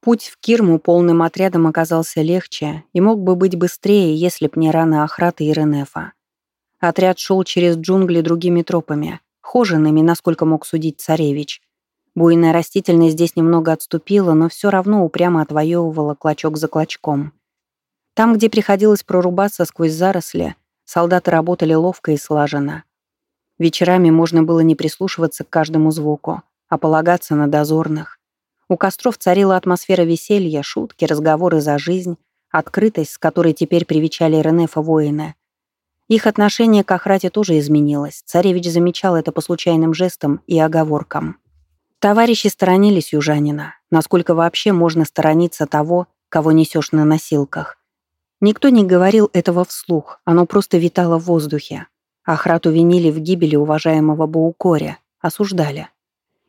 Путь в Кирму полным отрядом оказался легче и мог бы быть быстрее, если б не раны Ахрата и Ренефа. Отряд шел через джунгли другими тропами, хоженными, насколько мог судить царевич. Буйная растительность здесь немного отступила, но все равно упрямо отвоевывала клочок за клочком. Там, где приходилось прорубаться сквозь заросли, солдаты работали ловко и слаженно. Вечерами можно было не прислушиваться к каждому звуку, а полагаться на дозорных. У костров царила атмосфера веселья, шутки, разговоры за жизнь, открытость, с которой теперь привечали Ренефа воины. Их отношение к охрате тоже изменилось. Царевич замечал это по случайным жестам и оговоркам. Товарищи сторонились южанина. Насколько вообще можно сторониться того, кого несешь на носилках? Никто не говорил этого вслух, оно просто витало в воздухе. Ахрату винили в гибели уважаемого Баукоря, осуждали.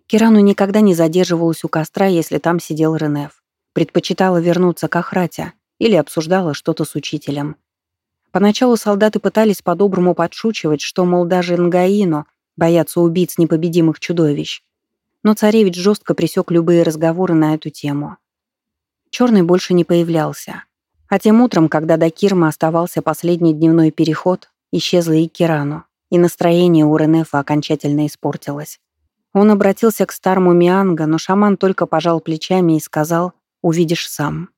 Кирану никогда не задерживалась у костра, если там сидел Ренеф. Предпочитала вернуться к Ахрате или обсуждала что-то с учителем. Поначалу солдаты пытались по-доброму подшучивать, что, мол, даже Нгаино боятся убийц непобедимых чудовищ. Но царевич жестко пресек любые разговоры на эту тему. Черный больше не появлялся. А тем утром, когда до Кирма оставался последний дневной переход, исчезла и Кирану, и настроение у Ренефа окончательно испортилось. Он обратился к старому Мианга, но шаман только пожал плечами и сказал «Увидишь сам».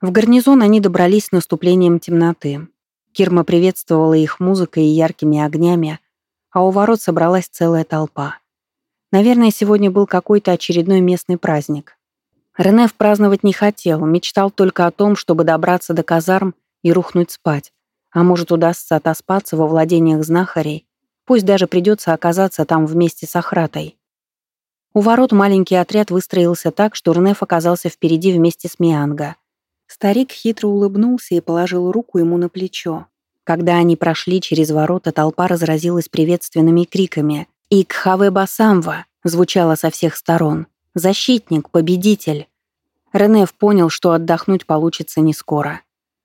В гарнизон они добрались с наступлением темноты. Кирма приветствовала их музыкой и яркими огнями, а у ворот собралась целая толпа. Наверное, сегодня был какой-то очередной местный праздник. Ренеф праздновать не хотел, мечтал только о том, чтобы добраться до казарм и рухнуть спать. А может, удастся отоспаться во владениях знахарей, пусть даже придется оказаться там вместе с Ахратой. У ворот маленький отряд выстроился так, что Ренеф оказался впереди вместе с Мианго — Старик хитро улыбнулся и положил руку ему на плечо. Когда они прошли через ворота, толпа разразилась приветственными криками. «Икхаве Басамва!» звучало со всех сторон. «Защитник! Победитель!» Ренеф понял, что отдохнуть получится не скоро.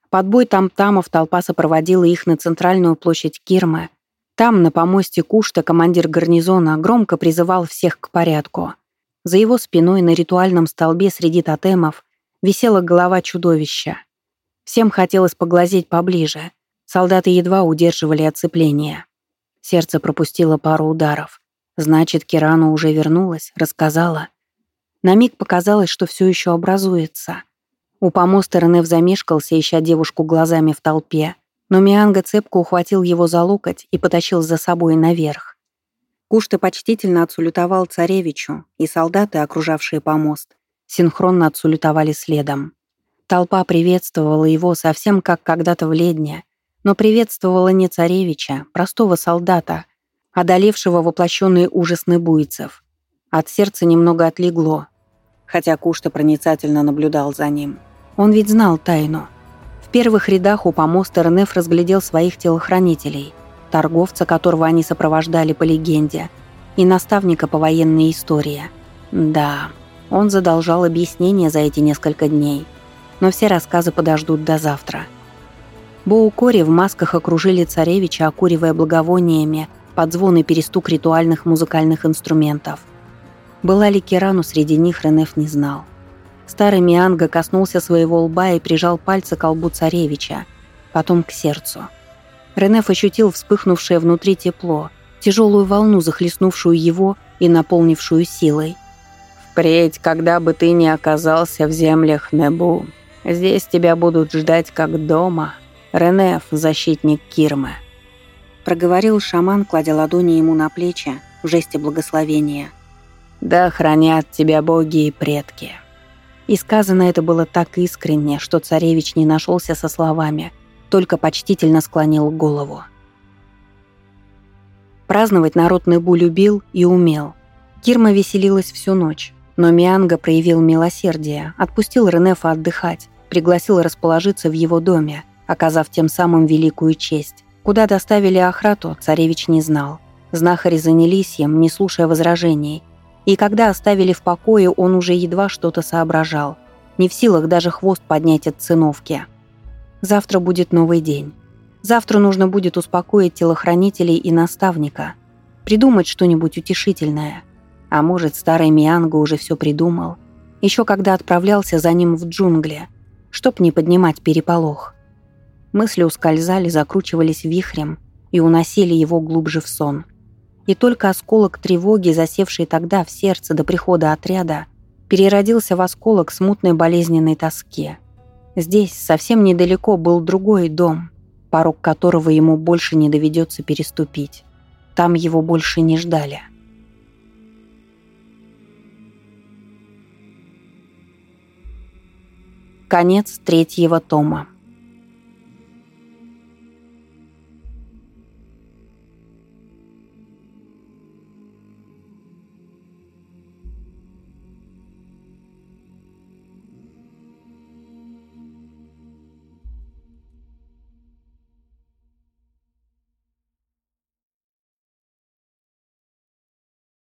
Под бой там-тамов толпа сопроводила их на центральную площадь Кирмы. Там, на помосте Кушта, командир гарнизона громко призывал всех к порядку. За его спиной на ритуальном столбе среди тотемов висела голова чудовища. Всем хотелось поглазеть поближе. Солдаты едва удерживали оцепление. Сердце пропустило пару ударов. Значит, Кирану уже вернулась, рассказала. На миг показалось, что все еще образуется. У помоста Ренев замешкался, ища девушку глазами в толпе, но Мианга цепко ухватил его за локоть и потащил за собой наверх. Кушта почтительно отсулютовал царевичу, и солдаты, окружавшие помост, синхронно отсулютовали следом. Толпа приветствовала его совсем как когда-то в Ледне, но приветствовала не царевича, простого солдата, одолевшего воплощенный ужасный буйцев. От сердца немного отлегло, хотя Кушта проницательно наблюдал за ним. Он ведь знал тайну. Первых рядах у помоста Ренеф разглядел своих телохранителей, торговца, которого они сопровождали по легенде, и наставника по военной истории. Да... Он задолжал объяснение за эти несколько дней, но все рассказы подождут до завтра. Боукори в масках окружили царевича, окуривая благовониями под звон и перестук ритуальных музыкальных инструментов. Была ли Кирану среди них, Ренеф не знал. Старый Мианга коснулся своего лба и прижал пальцы к лбу царевича, потом к сердцу. Ренеф ощутил вспыхнувшее внутри тепло, тяжелую волну, захлестнувшую его и наполнившую силой. Впредь, когда бы ты ни оказался в землях Небу, здесь тебя будут ждать как дома. Ренеф, защитник Кирмы. Проговорил шаман, кладя ладони ему на плечи в жесте благословения. «Да хранят тебя боги и предки». И сказано это было так искренне, что царевич не нашелся со словами, только почтительно склонил голову. Праздновать народ Небу любил и умел. Кирма веселилась всю ночь. Но Мианга проявил милосердие, отпустил Ренефа отдыхать, пригласил расположиться в его доме, оказав тем самым великую честь. Куда доставили Ахрату, царевич не знал. Знахари занялись им, не слушая возражений. И когда оставили в покое, он уже едва что-то соображал. Не в силах даже хвост поднять от циновки. Завтра будет новый день. Завтра нужно будет успокоить телохранителей и наставника. Придумать что-нибудь утешительное – а может, старый Мианго уже все придумал, Еще когда отправлялся за ним в джунгли, чтоб не поднимать переполох. Мысли ускользали, закручивались вихрем и уносили его глубже в сон. И только осколок тревоги, засевший тогда в сердце до прихода отряда, переродился в осколок смутной болезненной тоски. Здесь, совсем недалеко, был другой дом, порог которого ему больше не доведется переступить. Там его больше не ждали. Конец третьего тома.